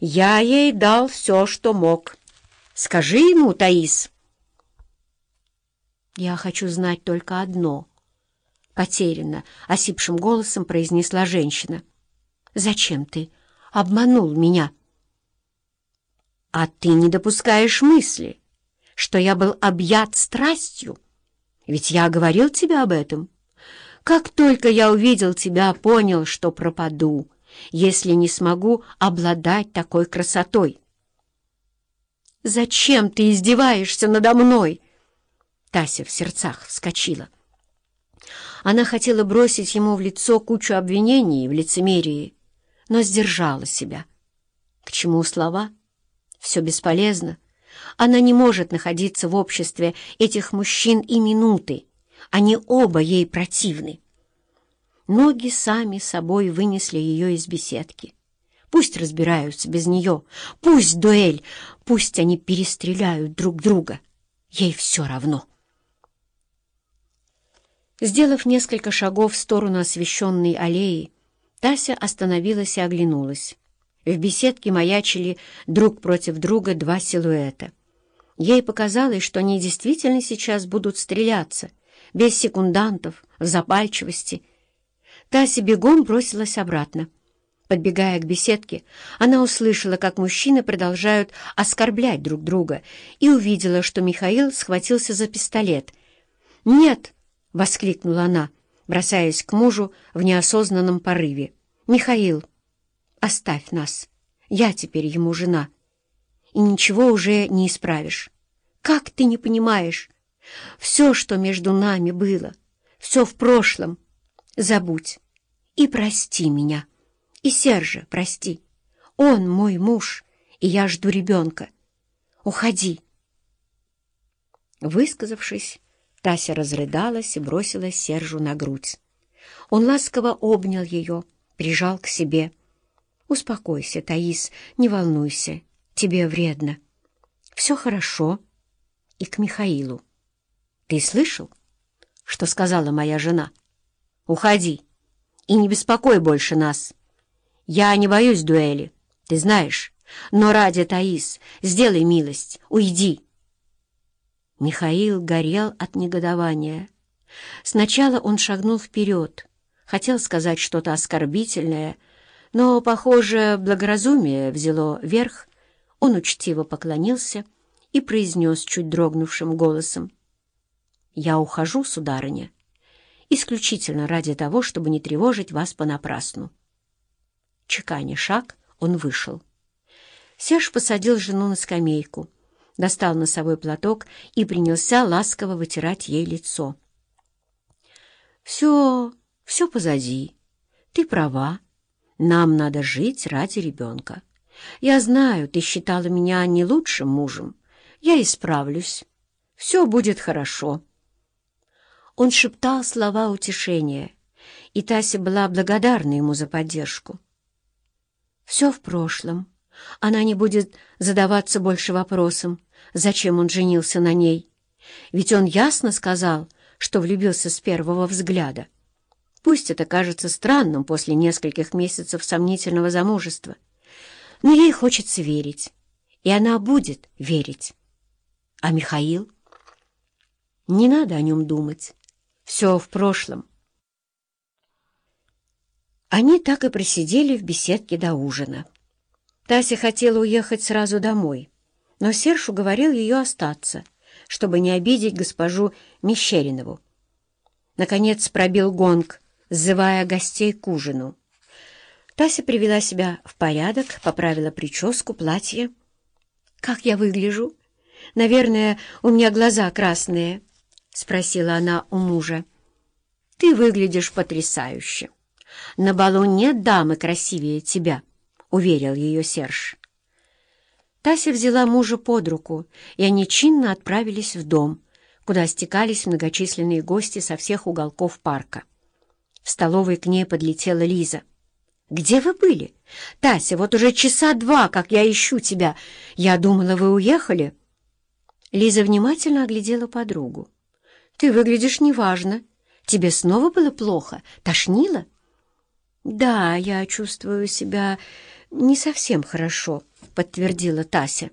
Я ей дал все, что мог. Скажи ему, Таис. Я хочу знать только одно. Потерянно, осипшим голосом произнесла женщина. Зачем ты обманул меня? А ты не допускаешь мысли, что я был объят страстью? Ведь я говорил тебе об этом. Как только я увидел тебя, понял, что пропаду, если не смогу обладать такой красотой. «Зачем ты издеваешься надо мной?» Тася в сердцах вскочила. Она хотела бросить ему в лицо кучу обвинений в лицемерии, но сдержала себя. К чему слова? Все бесполезно. Она не может находиться в обществе этих мужчин и минуты. Они оба ей противны. Ноги сами собой вынесли ее из беседки. Пусть разбираются без нее, пусть дуэль, пусть они перестреляют друг друга. Ей все равно. Сделав несколько шагов в сторону освещенной аллеи, Тася остановилась и оглянулась. В беседке маячили друг против друга два силуэта. Ей показалось, что они действительно сейчас будут стреляться, без секундантов, в запальчивости. Тася бегом бросилась обратно. Подбегая к беседке, она услышала, как мужчины продолжают оскорблять друг друга, и увидела, что Михаил схватился за пистолет. «Нет!» — воскликнула она, бросаясь к мужу в неосознанном порыве. «Михаил, оставь нас. Я теперь ему жена. И ничего уже не исправишь. Как ты не понимаешь? Все, что между нами было, все в прошлом. Забудь и прости меня». И Сержа прости. Он мой муж, и я жду ребенка. Уходи. Высказавшись, Тася разрыдалась и бросилась Сержу на грудь. Он ласково обнял ее, прижал к себе. «Успокойся, Таис, не волнуйся, тебе вредно. Все хорошо». И к Михаилу. «Ты слышал, что сказала моя жена? Уходи и не беспокой больше нас». Я не боюсь дуэли, ты знаешь, но ради Таис сделай милость, уйди. Михаил горел от негодования. Сначала он шагнул вперед, хотел сказать что-то оскорбительное, но, похоже, благоразумие взяло верх. Он учтиво поклонился и произнес чуть дрогнувшим голосом. «Я ухожу, сударыня, исключительно ради того, чтобы не тревожить вас понапрасну. Чеканя шаг, он вышел. Серж посадил жену на скамейку, достал носовой платок и принялся ласково вытирать ей лицо. «Все, все позади. Ты права. Нам надо жить ради ребенка. Я знаю, ты считала меня не лучшим мужем. Я исправлюсь. Все будет хорошо». Он шептал слова утешения, и Тася была благодарна ему за поддержку. Все в прошлом. Она не будет задаваться больше вопросом, зачем он женился на ней. Ведь он ясно сказал, что влюбился с первого взгляда. Пусть это кажется странным после нескольких месяцев сомнительного замужества, но ей хочется верить, и она будет верить. А Михаил? Не надо о нем думать. Все в прошлом. Они так и просидели в беседке до ужина. Тася хотела уехать сразу домой, но Серж уговорил ее остаться, чтобы не обидеть госпожу Мещеринову. Наконец пробил гонг, сзывая гостей к ужину. Тася привела себя в порядок, поправила прическу, платье. «Как я выгляжу? Наверное, у меня глаза красные», — спросила она у мужа. «Ты выглядишь потрясающе». «На балу нет дамы красивее тебя», — уверил ее Серж. Тася взяла мужа под руку, и они чинно отправились в дом, куда стекались многочисленные гости со всех уголков парка. В столовой к ней подлетела Лиза. «Где вы были? Тася, вот уже часа два, как я ищу тебя. Я думала, вы уехали». Лиза внимательно оглядела подругу. «Ты выглядишь неважно. Тебе снова было плохо? Тошнило?» «Да, я чувствую себя не совсем хорошо», — подтвердила Тася.